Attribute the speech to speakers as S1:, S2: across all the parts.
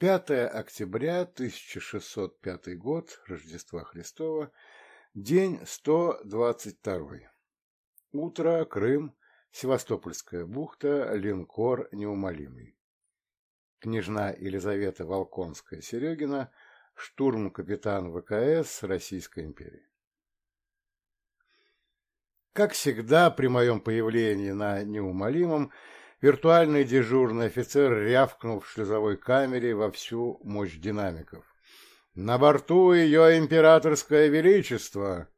S1: 5 октября 1605 год, Рождества Христова, день 122. Утро, Крым, Севастопольская бухта, линкор неумолимый. Княжна Елизавета Волконская-Серегина, штурм-капитан ВКС Российской империи. Как всегда, при моем появлении на неумолимом, виртуальный дежурный офицер рявкнул в шлюзовой камере во всю мощь динамиков. «На борту ее императорское величество!»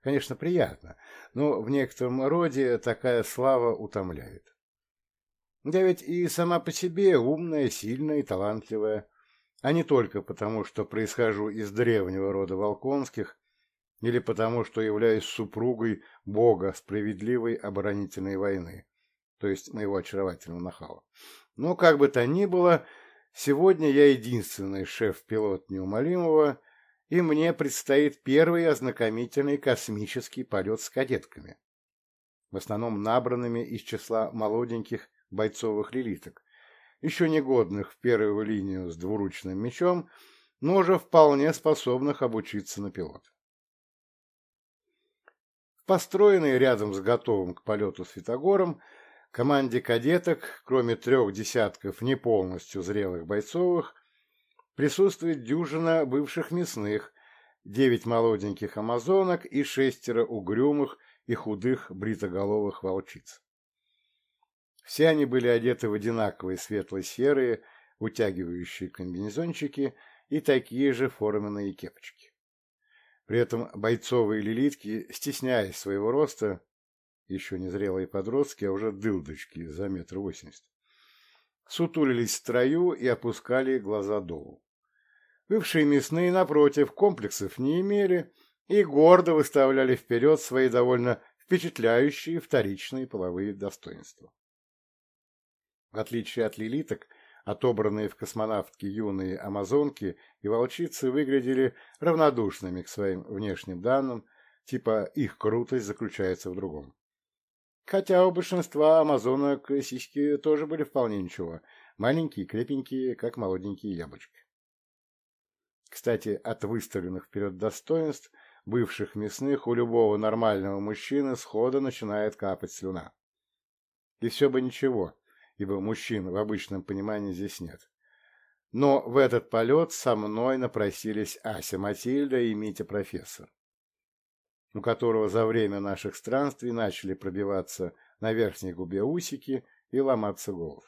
S1: Конечно, приятно, но в некотором роде такая слава утомляет. Я ведь и сама по себе умная, сильная и талантливая, а не только потому, что происхожу из древнего рода Волконских или потому, что являюсь супругой бога справедливой оборонительной войны, то есть моего очаровательного нахала. Но, как бы то ни было, сегодня я единственный шеф-пилот неумолимого, и мне предстоит первый ознакомительный космический полет с кадетками, в основном набранными из числа молоденьких бойцовых лилиток, еще негодных в первую линию с двуручным мечом, но уже вполне способных обучиться на пилота построенной рядом с готовым к полету Светогором, команде кадеток, кроме трех десятков не полностью зрелых бойцовых, присутствует дюжина бывших мясных, девять молоденьких амазонок и шестеро угрюмых и худых бритоголовых волчиц. Все они были одеты в одинаковые светло-серые, утягивающие комбинезончики и такие же форменные кепочки. При этом бойцовые лилитки, стесняясь своего роста, еще не зрелые подростки, а уже дылдочки за метр восемьдесят, сутулились в строю и опускали глаза долу. Бывшие мясные, напротив, комплексов не имели и гордо выставляли вперед свои довольно впечатляющие вторичные половые достоинства. В отличие от лилиток, Отобранные в космонавтке юные амазонки и волчицы выглядели равнодушными к своим внешним данным, типа их крутость заключается в другом. Хотя у большинства амазонок сиськи тоже были вполне ничего, маленькие, крепенькие, как молоденькие яблочки. Кстати, от выставленных вперед достоинств бывших мясных у любого нормального мужчины схода начинает капать слюна. И все бы ничего, ибо мужчин в обычном понимании здесь нет. Но в этот полет со мной напросились Ася Матильда и Митя профессор, у которого за время наших странствий начали пробиваться на верхней губе усики и ломаться голос.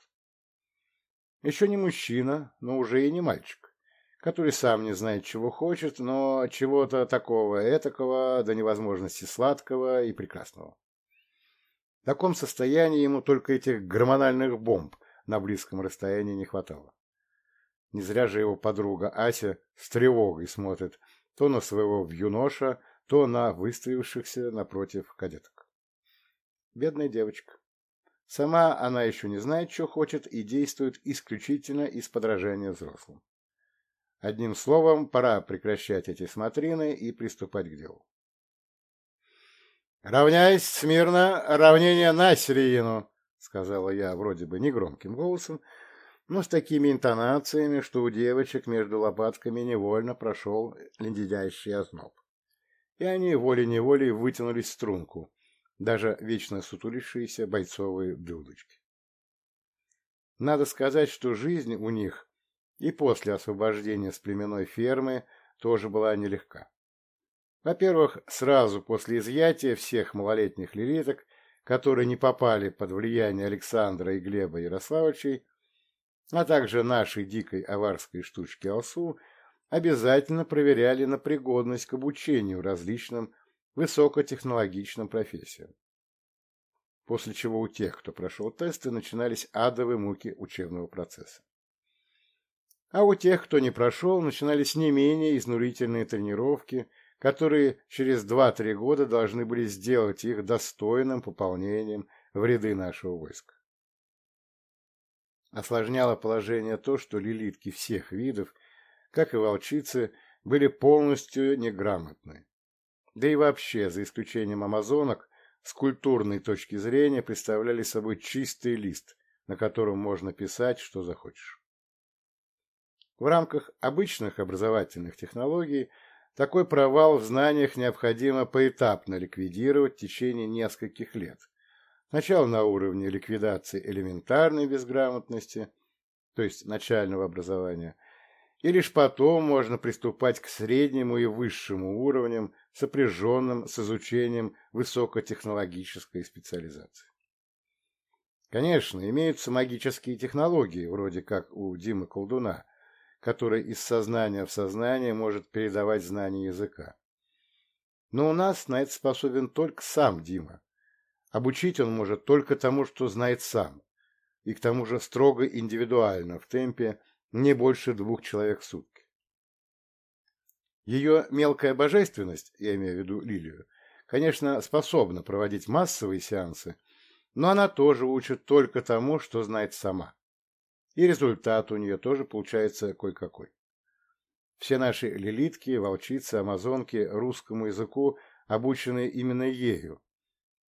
S1: Еще не мужчина, но уже и не мальчик, который сам не знает, чего хочет, но чего-то такого этакого до невозможности сладкого и прекрасного. В таком состоянии ему только этих гормональных бомб на близком расстоянии не хватало. Не зря же его подруга Ася с тревогой смотрит то на своего вьюноша, то на выставившихся напротив кадеток. Бедная девочка. Сама она еще не знает, что хочет, и действует исключительно из подражания взрослым. Одним словом, пора прекращать эти смотрины и приступать к делу. «Равняйсь смирно, равнение на середину», — сказала я вроде бы негромким голосом, но с такими интонациями, что у девочек между лопатками невольно прошел леденящий озноб. И они волей-неволей вытянулись в струнку, даже вечно сутулившиеся бойцовые блюдочки. Надо сказать, что жизнь у них и после освобождения с племенной фермы тоже была нелегка. Во-первых, сразу после изъятия всех малолетних лилиток, которые не попали под влияние Александра и Глеба Ярославовичей, а также нашей дикой аварской штучки Алсу, обязательно проверяли на пригодность к обучению различным высокотехнологичным профессиям. После чего у тех, кто прошел тесты, начинались адовые муки учебного процесса. А у тех, кто не прошел, начинались не менее изнурительные тренировки – которые через 2-3 года должны были сделать их достойным пополнением в ряды нашего войска. Осложняло положение то, что лилитки всех видов, как и волчицы, были полностью неграмотны. Да и вообще, за исключением амазонок, с культурной точки зрения представляли собой чистый лист, на котором можно писать, что захочешь. В рамках обычных образовательных технологий такой провал в знаниях необходимо поэтапно ликвидировать в течение нескольких лет. Сначала на уровне ликвидации элементарной безграмотности, то есть начального образования, и лишь потом можно приступать к среднему и высшему уровням, сопряженным с изучением высокотехнологической специализации. Конечно, имеются магические технологии, вроде как у Димы Колдуна, который из сознания в сознание может передавать знания языка. Но у нас на это способен только сам Дима. Обучить он может только тому, что знает сам, и к тому же строго индивидуально, в темпе не больше двух человек в сутки. Ее мелкая божественность, я имею в виду Лилию, конечно, способна проводить массовые сеансы, но она тоже учит только тому, что знает сама и результат у нее тоже получается кое-какой. Все наши лилитки, волчицы, амазонки русскому языку обучены именно ею.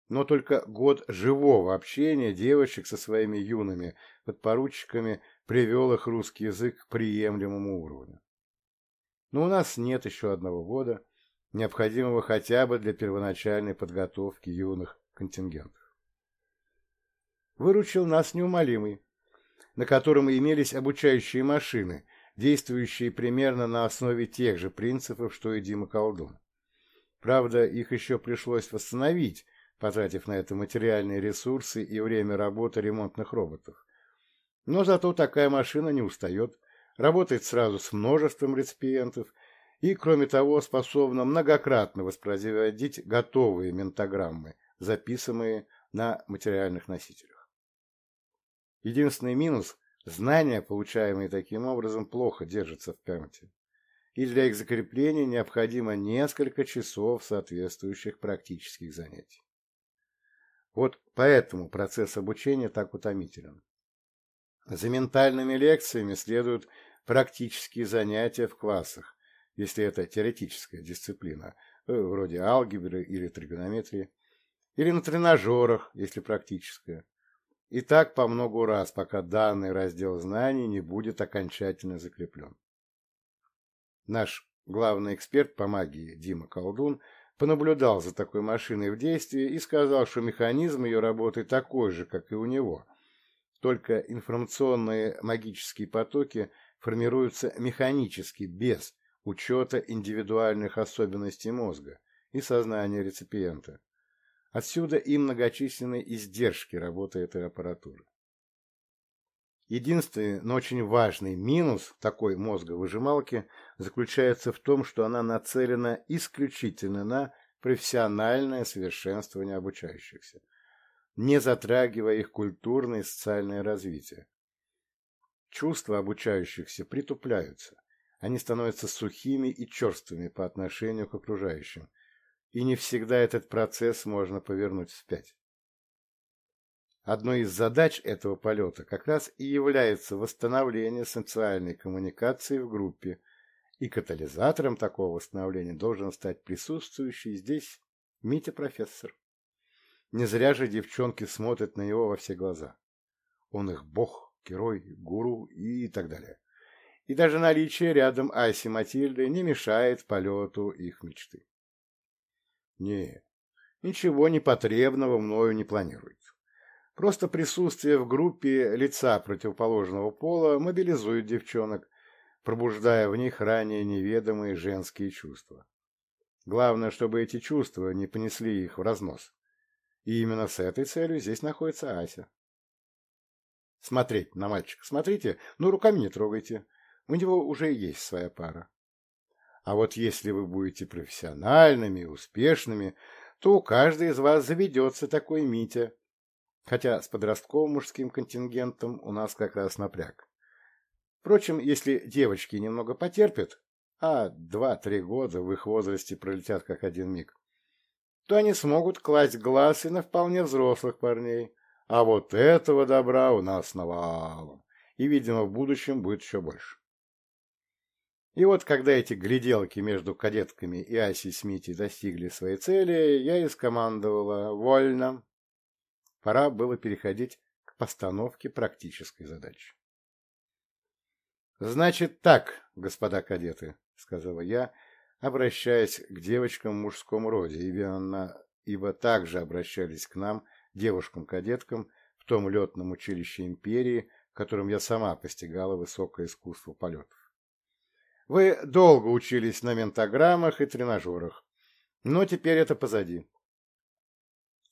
S1: Но только год живого общения девочек со своими юными подпоручиками привел их русский язык к приемлемому уровню. Но у нас нет еще одного года, необходимого хотя бы для первоначальной подготовки юных контингентов. Выручил нас неумолимый, на котором имелись обучающие машины, действующие примерно на основе тех же принципов, что и Дима Колдун. Правда, их еще пришлось восстановить, потратив на это материальные ресурсы и время работы ремонтных роботов. Но зато такая машина не устает, работает сразу с множеством реципиентов и, кроме того, способна многократно воспроизводить готовые ментограммы, записанные на материальных носителях. Единственный минус – знания, получаемые таким образом, плохо держатся в памяти. И для их закрепления необходимо несколько часов соответствующих практических занятий. Вот поэтому процесс обучения так утомителен. За ментальными лекциями следуют практические занятия в классах, если это теоретическая дисциплина, э, вроде алгебры или тригонометрии, или на тренажерах, если практическая, и так по многу раз, пока данный раздел знаний не будет окончательно закреплен. Наш главный эксперт по магии Дима Колдун понаблюдал за такой машиной в действии и сказал, что механизм ее работы такой же, как и у него. Только информационные магические потоки формируются механически, без учета индивидуальных особенностей мозга и сознания реципиента. Отсюда и многочисленные издержки работы этой аппаратуры. Единственный, но очень важный минус такой мозговыжималки заключается в том, что она нацелена исключительно на профессиональное совершенствование обучающихся, не затрагивая их культурное и социальное развитие. Чувства обучающихся притупляются, они становятся сухими и черствыми по отношению к окружающим, и не всегда этот процесс можно повернуть вспять. Одной из задач этого полета как раз и является восстановление социальной коммуникации в группе, и катализатором такого восстановления должен стать присутствующий здесь Митя-профессор. Не зря же девчонки смотрят на него во все глаза. Он их бог, герой, гуру и так далее. И даже наличие рядом Аси Матильды не мешает полету их мечты. Нет, ничего непотребного мною не планируется. Просто присутствие в группе лица противоположного пола мобилизует девчонок, пробуждая в них ранее неведомые женские чувства. Главное, чтобы эти чувства не понесли их в разнос. И именно с этой целью здесь находится Ася. Смотреть на мальчика смотрите, но руками не трогайте. У него уже есть своя пара. А вот если вы будете профессиональными успешными, то у каждой из вас заведется такой Митя. Хотя с подростковым мужским контингентом у нас как раз напряг. Впрочем, если девочки немного потерпят, а два-три года в их возрасте пролетят как один миг, то они смогут класть глаз и на вполне взрослых парней. А вот этого добра у нас навалом. И, видимо, в будущем будет еще больше. И вот, когда эти гляделки между кадетками и Асей с Митей достигли своей цели, я и скомандовала «Вольно!». Пора было переходить к постановке практической задачи. Значит так, господа кадеты, — сказала я, обращаясь к девочкам в мужском роде, ибо, ибо также обращались к нам, девушкам-кадеткам, в том летном училище империи, в котором я сама постигала высокое искусство полетов. Вы долго учились на ментограммах и тренажерах, но теперь это позади.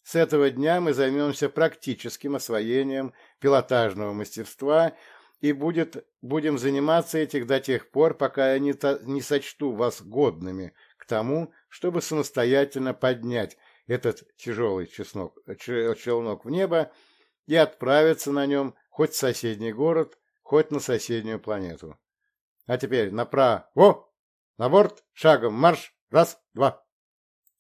S1: С этого дня мы займемся практическим освоением пилотажного мастерства и будет, будем заниматься этих до тех пор, пока я не, то, не сочту вас годными к тому, чтобы самостоятельно поднять этот тяжелый чеснок, челнок в небо и отправиться на нем хоть в соседний город, хоть на соседнюю планету. А теперь направо, на борт, шагом марш, раз, два.